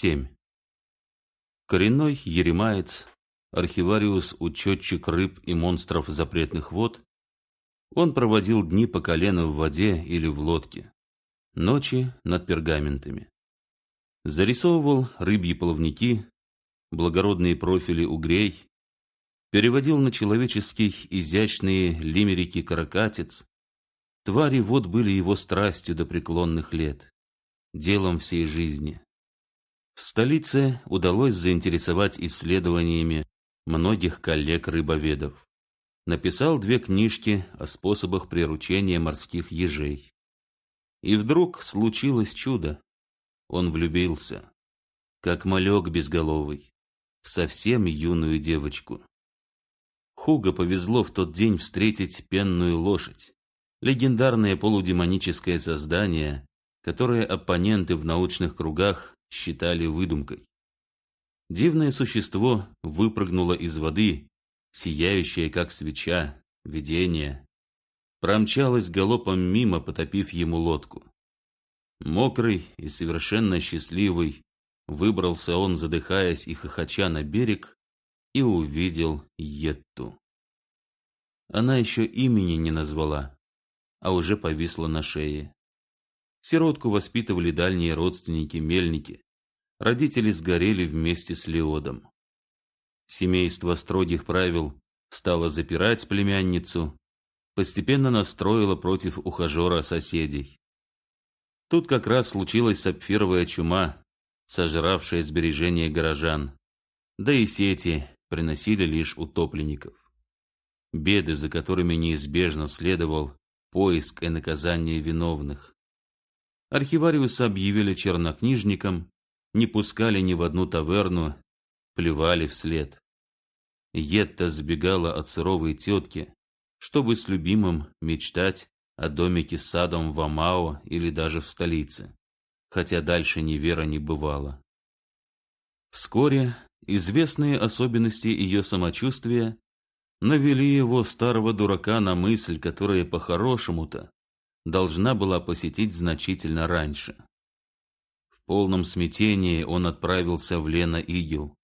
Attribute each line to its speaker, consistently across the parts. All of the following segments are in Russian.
Speaker 1: 7. Коренной еремаец, архивариус-учетчик рыб и монстров запретных вод, он проводил дни по колено в воде или в лодке, ночи над пергаментами. Зарисовывал рыбьи плавники, благородные профили угрей, переводил на человеческие изящные лимерики каракатиц. Твари вод были его страстью до преклонных лет, делом всей жизни. В столице удалось заинтересовать исследованиями многих коллег-рыбоведов. Написал две книжки о способах приручения морских ежей. И вдруг случилось чудо. Он влюбился, как малек безголовый, в совсем юную девочку. Хуго повезло в тот день встретить пенную лошадь, легендарное полудемоническое создание, которое оппоненты в научных кругах считали выдумкой. Дивное существо выпрыгнуло из воды, сияющее как свеча, видение, промчалось галопом мимо, потопив ему лодку. Мокрый и совершенно счастливый, выбрался он, задыхаясь и хохоча на берег, и увидел Етту. Она еще имени не назвала, а уже повисла на шее. Сиротку воспитывали дальние родственники Мельники. Родители сгорели вместе с Леодом. Семейство строгих правил стало запирать племянницу, постепенно настроило против ухажера соседей. Тут как раз случилась сапфировая чума, сожравшая сбережения горожан, да и сети приносили лишь утопленников. Беды, за которыми неизбежно следовал поиск и наказание виновных. Архивариуса объявили чернокнижником, не пускали ни в одну таверну, плевали вслед. Етта сбегала от суровой тетки, чтобы с любимым мечтать о домике с садом в Амао или даже в столице, хотя дальше ни вера не бывало. Вскоре известные особенности ее самочувствия навели его старого дурака на мысль, которая по-хорошему-то должна была посетить значительно раньше. В полном смятении он отправился в Лена-Игел.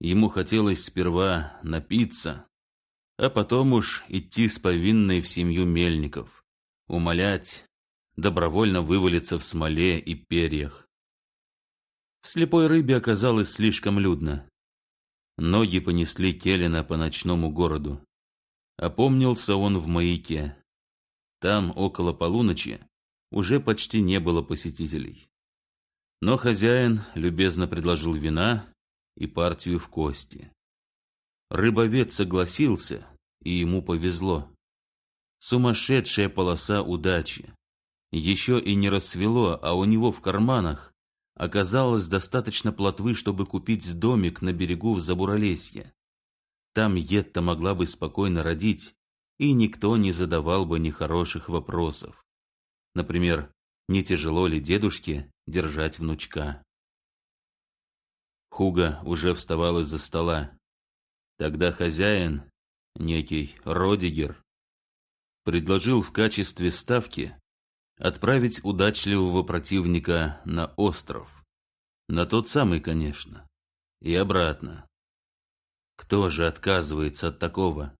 Speaker 1: Ему хотелось сперва напиться, а потом уж идти с повинной в семью мельников, умолять, добровольно вывалиться в смоле и перьях. В слепой рыбе оказалось слишком людно. Ноги понесли Келлина по ночному городу. Опомнился он в маяке. Там, около полуночи, уже почти не было посетителей. Но хозяин любезно предложил вина и партию в кости. Рыбовед согласился, и ему повезло. Сумасшедшая полоса удачи. Еще и не рассвело, а у него в карманах оказалось достаточно плотвы, чтобы купить домик на берегу в Забуролесье. Там Етта могла бы спокойно родить, и никто не задавал бы нехороших вопросов. Например, не тяжело ли дедушке держать внучка? Хуга уже вставал из-за стола. Тогда хозяин, некий Родигер, предложил в качестве ставки отправить удачливого противника на остров. На тот самый, конечно. И обратно. Кто же отказывается от такого?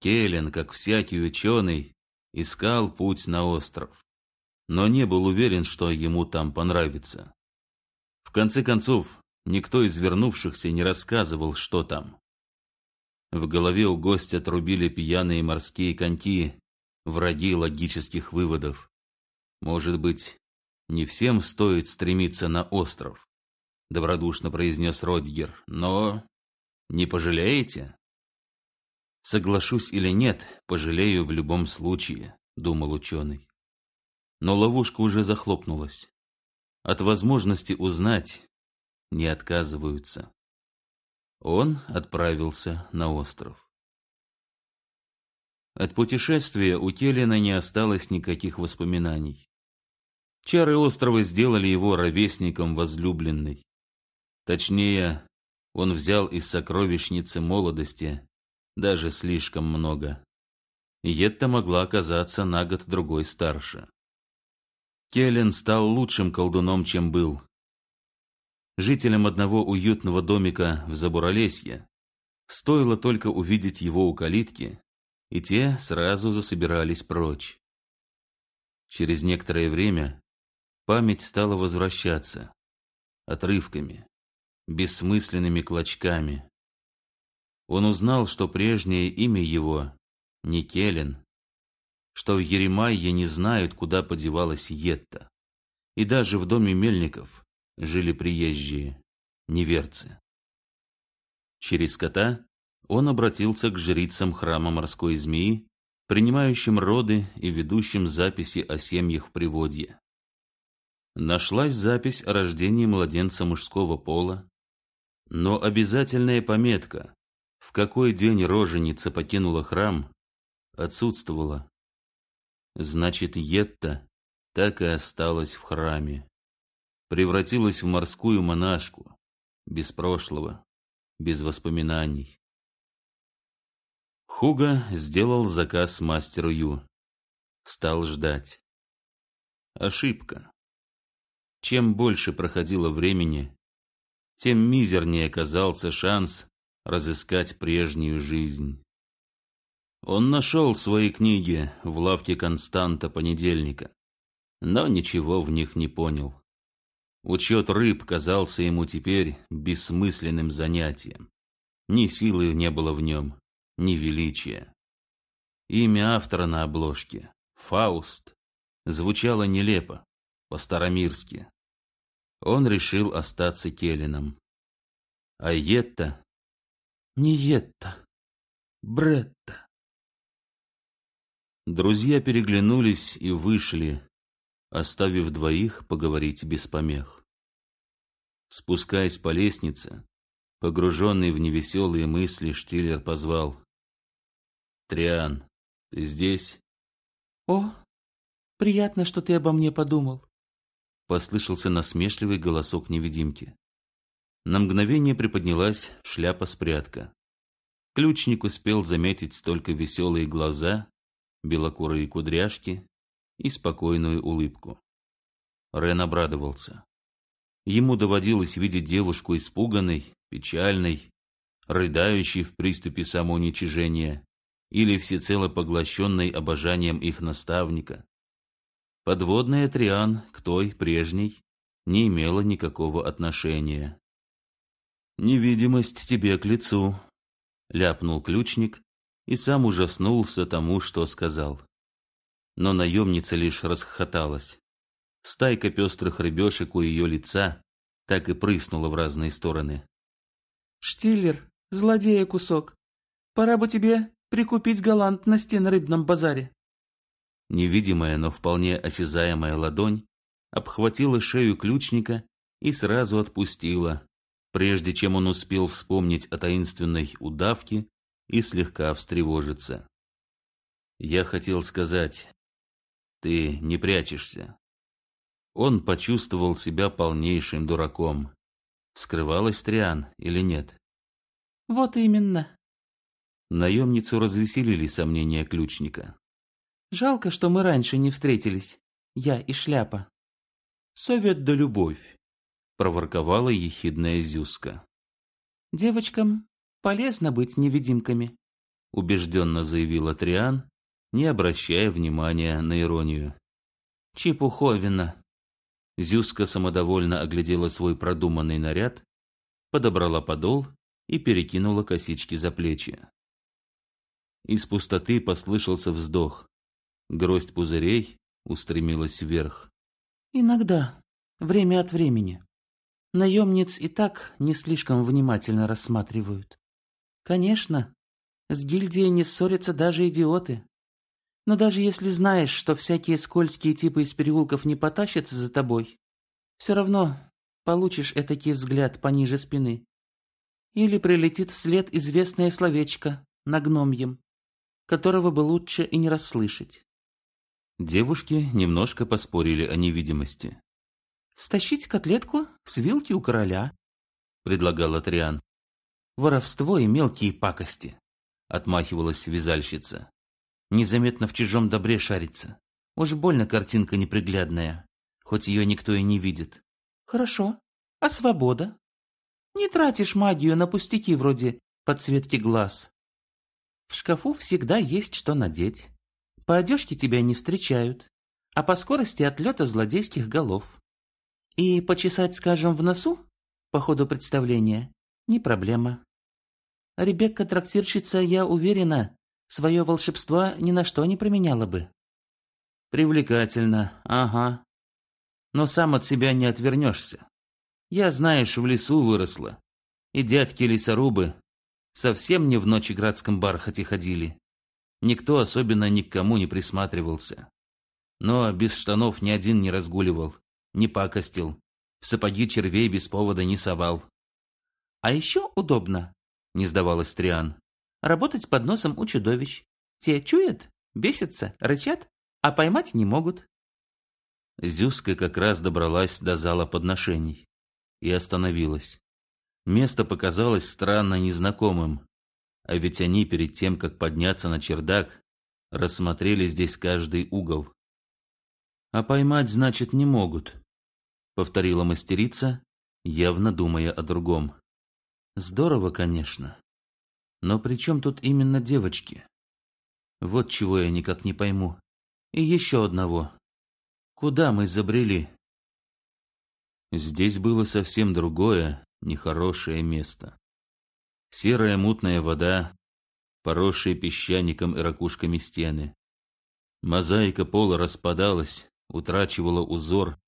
Speaker 1: Келлен, как всякий ученый, искал путь на остров, но не был уверен, что ему там понравится. В конце концов, никто из вернувшихся не рассказывал, что там. В голове у гостя трубили пьяные морские коньки, враги логических выводов. Может быть, не всем стоит стремиться на остров, добродушно произнес Родгер, но не пожалеете? Соглашусь или нет, пожалею в любом случае, думал ученый. Но ловушка уже захлопнулась. От возможности узнать не отказываются. Он отправился на остров. От путешествия у Келлина не осталось никаких воспоминаний. Чары острова сделали его ровесником возлюбленной. Точнее, он взял из сокровищницы молодости даже слишком много. Йетта могла оказаться на год-другой старше. Келлен стал лучшим колдуном, чем был. Жителям одного уютного домика в Забуролесье стоило только увидеть его у калитки, и те сразу засобирались прочь. Через некоторое время память стала возвращаться отрывками, бессмысленными клочками. Он узнал, что прежнее имя его не Келен, что в Еремайе не знают, куда подевалась Йетта, и даже в доме Мельников жили приезжие, неверцы. Через кота он обратился к жрицам храма морской змеи, принимающим роды и ведущим записи о семьях в Приводье. Нашлась запись о рождении младенца мужского пола, но обязательная пометка, в какой день роженица покинула храм, отсутствовала. Значит, Йетта так и осталась в храме. Превратилась в морскую монашку, без прошлого, без воспоминаний. Хуга сделал заказ мастеру Ю. Стал ждать. Ошибка. Чем больше проходило времени, тем мизернее оказался шанс разыскать прежнюю жизнь. Он нашел свои книги в лавке Константа понедельника, но ничего в них не понял. Учет рыб казался ему теперь бессмысленным занятием. Ни силы не было в нем, ни величия. Имя автора на обложке — Фауст — звучало нелепо, по-старомирски. Он решил остаться Келлином. А Йетта... Не Йетта, Бретта. Друзья переглянулись и вышли, оставив двоих поговорить без помех. Спускаясь по лестнице, погруженный в невеселые мысли, Штиллер позвал. Триан, ты здесь?
Speaker 2: О, приятно, что ты обо мне подумал.
Speaker 1: Послышался насмешливый голосок невидимки. На мгновение приподнялась шляпа-спрятка. Ключник успел заметить только веселые глаза, белокурые кудряшки и спокойную улыбку. Рен обрадовался. Ему доводилось видеть девушку испуганной, печальной, рыдающей в приступе самоуничижения, или всецело поглощенной обожанием их наставника. Подводная Триан к той, прежней, не имела никакого отношения. «Невидимость тебе к лицу», — ляпнул ключник и сам ужаснулся тому, что сказал. Но наемница лишь расхохоталась. Стайка пестрых рыбешек у ее лица так и прыснула в разные стороны.
Speaker 2: «Штиллер, злодея кусок, пора бы тебе прикупить галантности на рыбном базаре.
Speaker 1: Невидимая, но вполне осязаемая ладонь обхватила шею ключника и сразу отпустила, прежде чем он успел вспомнить о таинственной удавке и слегка встревожиться. Я хотел сказать, ты не прячешься. Он почувствовал себя полнейшим дураком. Скрывалась Триан или нет?
Speaker 2: Вот именно.
Speaker 1: Наемницу развеселили сомнения ключника.
Speaker 2: «Жалко, что мы раньше не встретились, я и шляпа».
Speaker 1: «Совет да любовь», — проворковала ехидная Зюзка.
Speaker 2: «Девочкам полезно быть невидимками», — убежденно заявила Триан, не обращая внимания на иронию.
Speaker 1: «Чепуховина». Зюзка самодовольно оглядела свой продуманный наряд, подобрала подол и перекинула косички за плечи. Из пустоты послышался вздох. Гроздь пузырей устремилась вверх.
Speaker 2: «Иногда, время от времени. Наемниц и так не слишком внимательно рассматривают. Конечно, с гильдией не ссорятся даже идиоты. Но даже если знаешь, что всякие скользкие типы из переулков не потащатся за тобой, все равно получишь этакий взгляд пониже спины. Или прилетит вслед известное словечко на гномьем которого бы лучше и не расслышать.
Speaker 1: Девушки немножко поспорили о невидимости.
Speaker 2: «Стащить котлетку с вилки у короля», — предлагал Атриан.
Speaker 1: «Воровство и мелкие пакости», — отмахивалась вязальщица. «Незаметно в чужом добре шарится. Уж больно картинка неприглядная, хоть ее никто и не видит».
Speaker 2: «Хорошо, А свобода? Не тратишь магию на пустяки вроде подсветки глаз. В шкафу всегда есть что надеть. По одежке тебя не встречают, а по скорости отлета злодейских голов. И почесать, скажем, в носу по ходу представления не проблема. Ребекка-трактирщица, я уверена, свое волшебство ни на что не применяла бы.
Speaker 1: Привлекательно, ага. Но сам от себя не отвернешься. Я, знаешь, в лесу выросла. И дядьки-лесорубы совсем не в ночеградском бархате ходили. Никто особенно ни к кому не присматривался. Но без штанов ни один не разгуливал, не пакостил, в сапоги червей без повода не совал.
Speaker 2: А еще удобно, не сдавалась Триан, работать под носом у чудовищ. Те чуют, бесятся, рычат, а поймать не могут.
Speaker 1: Зюзка как раз добралась до зала подношений и остановилась. Место показалось странно незнакомым, а ведь они перед тем, как подняться на чердак, рассмотрели здесь каждый угол. «А поймать, значит, не могут», — повторила мастерица, явно думая о другом. Здорово, конечно. Но при чем тут именно девочки? Вот чего я никак не пойму. И еще одного. Куда мы забрели? Здесь было совсем другое, нехорошее место. Серая мутная вода, поросшие песчаником и ракушками стены. Мозаика пола распадалась, утрачивала узор,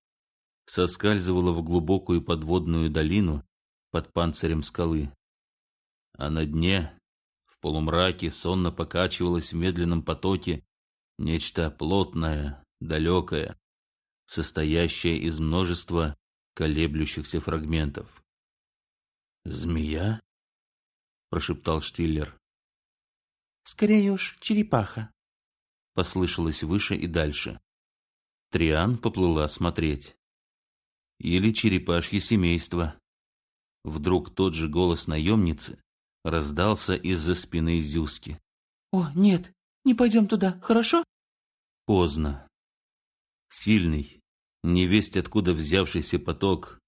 Speaker 1: соскальзывала в глубокую подводную долину, под панцирем скалы. А на дне, в полумраке, сонно покачивалось в медленном потоке нечто плотное, далекое, состоящее из множества колеблющихся фрагментов. «Змея?» — прошептал Штиллер.
Speaker 2: «Скорее уж, черепаха», —
Speaker 1: послышалось выше и дальше. Триан поплыла смотреть. «Или черепашье семейство», Вдруг тот же голос наемницы раздался из-за спины Зюски.
Speaker 2: «О, нет, не пойдем туда, хорошо?»
Speaker 1: Поздно. Сильный, невесть откуда взявшийся поток,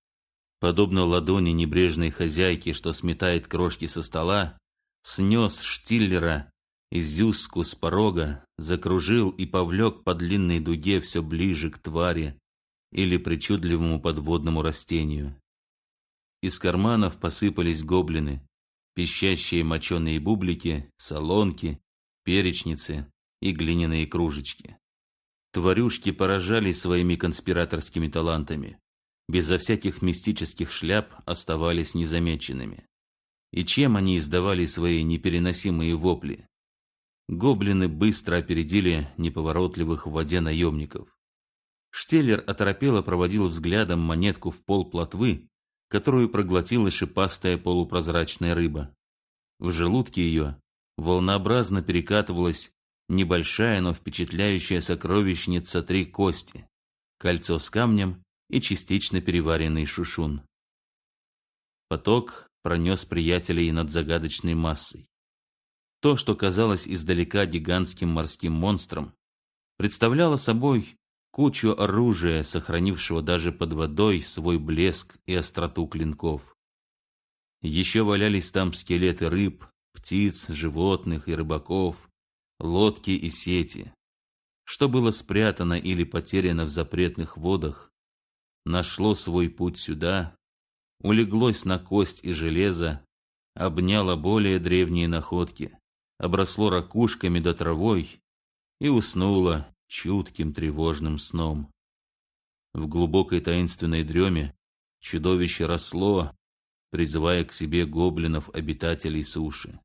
Speaker 1: подобно ладони небрежной хозяйки, что сметает крошки со стола, снес Штиллера и Зюску с порога, закружил и повлек по длинной дуге все ближе к твари или причудливому подводному растению. Из карманов посыпались гоблины, пищащие моченые бублики, солонки, перечницы и глиняные кружечки. Тварюшки поражали своими конспираторскими талантами. Безо всяких мистических шляп оставались незамеченными. И чем они издавали свои непереносимые вопли? Гоблины быстро опередили неповоротливых в воде наемников. Штеллер оторопело проводил взглядом монетку в пол плотвы, которую проглотила шипастая полупрозрачная рыба. В желудке ее волнообразно перекатывалась небольшая, но впечатляющая сокровищница три кости, кольцо с камнем и частично переваренный шушун. Поток пронес приятелей над загадочной массой. То, что казалось издалека гигантским морским монстром, представляло собой кучу оружия, сохранившего даже под водой свой блеск и остроту клинков. Еще валялись там скелеты рыб, птиц, животных и рыбаков, лодки и сети. Что было спрятано или потеряно в запретных водах, нашло свой путь сюда, улеглось на кость и железо, обняло более древние находки, обросло ракушками да травой и уснуло, чутким тревожным сном. В глубокой таинственной дреме чудовище росло, призывая к себе гоблинов, обитателей суши.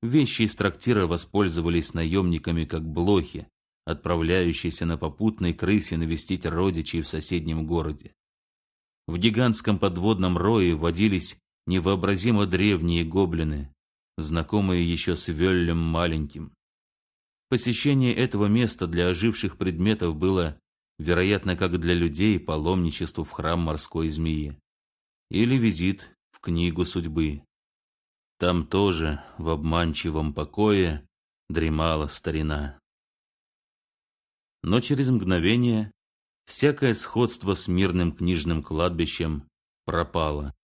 Speaker 1: Вещи из трактира воспользовались наемниками как блохи, отправляющиеся на попутной крысе навестить родичей в соседнем городе. В гигантском подводном рое водились невообразимо древние гоблины, знакомые еще с Веллем Маленьким. Посещение этого места для оживших предметов было, вероятно, как для людей, паломничеству в храм морской змеи. Или визит в книгу судьбы. Там тоже, в обманчивом покое, дремала старина. Но через мгновение всякое сходство с мирным книжным кладбищем пропала.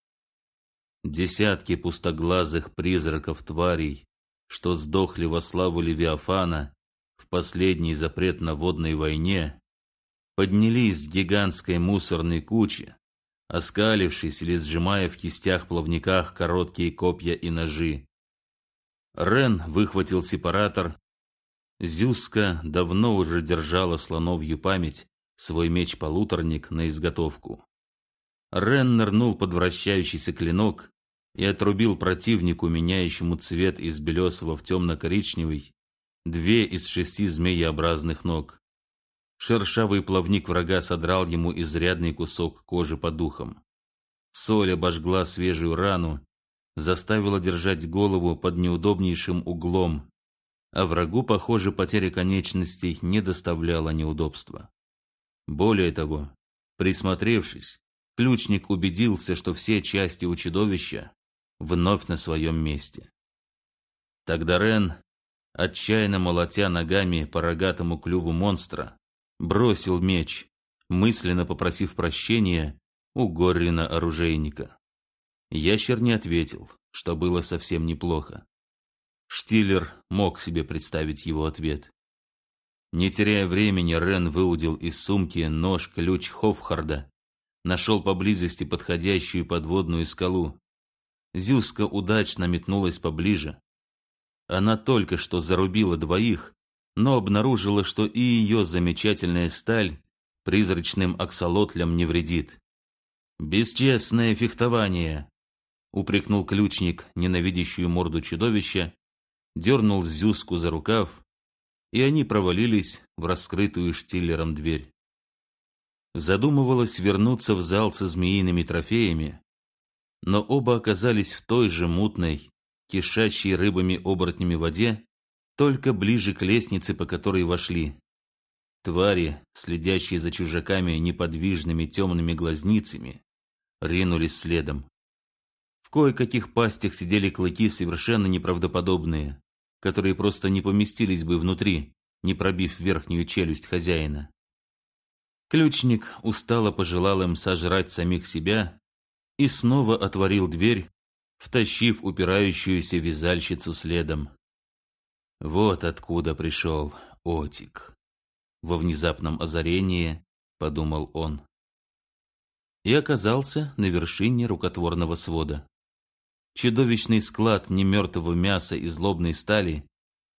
Speaker 1: Десятки пустоглазых призраков тварей, что сдохли во славу Левиафана в последний запрет на водной войне, поднялись с гигантской мусорной кучи, оскалившись или сжимая в кистях-плавниках короткие копья и ножи. Рен выхватил сепаратор. Зюзка давно уже держала слоновью память, свой меч-полуторник на изготовку. Рен нырнул под вращающийся клинок и отрубил противнику, меняющему цвет из белесого в темно-коричневый, две из шести змееобразных ног. Шершавый плавник врага содрал ему изрядный кусок кожи по духам. Соль обожгла свежую рану, заставила держать голову под неудобнейшим углом, а врагу, похоже, потеря конечностей не доставляла неудобства. Более того, присмотревшись, ключник убедился, что все части у чудовища вновь на своем месте. Тогда Рен, отчаянно молотя ногами по рогатому клюву монстра, бросил меч, мысленно попросив прощения у Горрина оружейника. Ящер не ответил, что было совсем неплохо. Штиллер мог себе представить его ответ. Не теряя времени, Рен выудил из сумки нож-ключ Хофхарда, нашел поблизости подходящую подводную скалу. Зюзка удачно метнулась поближе. Она только что зарубила двоих, но обнаружила, что и ее замечательная сталь призрачным аксолотлям не вредит. «Бесчестное фехтование!» — упрекнул ключник ненавидящую морду чудовища, дернул Зюзку за рукав, и они провалились в раскрытую штиллером дверь. Задумывалось вернуться в зал со змеиными трофеями, но оба оказались в той же мутной, кишащей рыбами-оборотнями воде, только ближе к лестнице, по которой вошли. Твари, следящие за чужаками неподвижными темными глазницами, ринулись следом. В кое-каких пастях сидели клыки совершенно неправдоподобные, которые просто не поместились бы внутри, не пробив верхнюю челюсть хозяина. Ключник устало пожелал им сожрать самих себя и снова отворил дверь, втащив упирающуюся вязальщицу следом. Вот откуда пришел Отик. Во внезапном озарении подумал он. И оказался на вершине рукотворного свода. Чудовищный склад немертвого мяса и злобной стали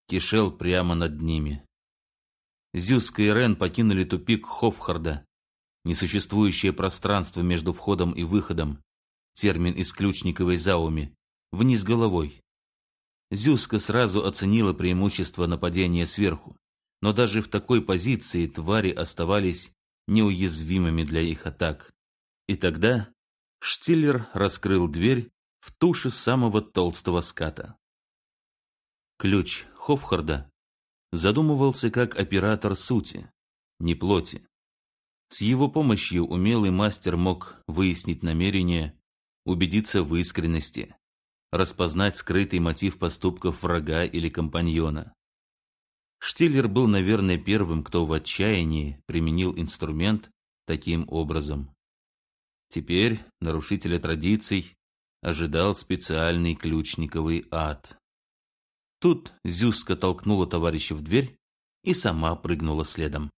Speaker 1: кишел прямо над ними. Зюзка и Рен покинули тупик Хофхарда, несуществующее пространство между входом и выходом, термин из ключниковой зауми, вниз головой. Зюзка сразу оценила преимущество нападения сверху, но даже в такой позиции твари оставались неуязвимыми для их атак. И тогда Штиллер раскрыл дверь в туше самого толстого ската. Ключ Хофхарда задумывался как оператор сути, не плоти. С его помощью умелый мастер мог выяснить намерения, убедиться в искренности, распознать скрытый мотив поступков врага или компаньона. Штиллер был, наверное, первым, кто в отчаянии применил инструмент таким образом. Теперь нарушителя традиций ожидал специальный ключниковый ад. Тут Зюзка толкнула товарища в дверь и сама прыгнула следом.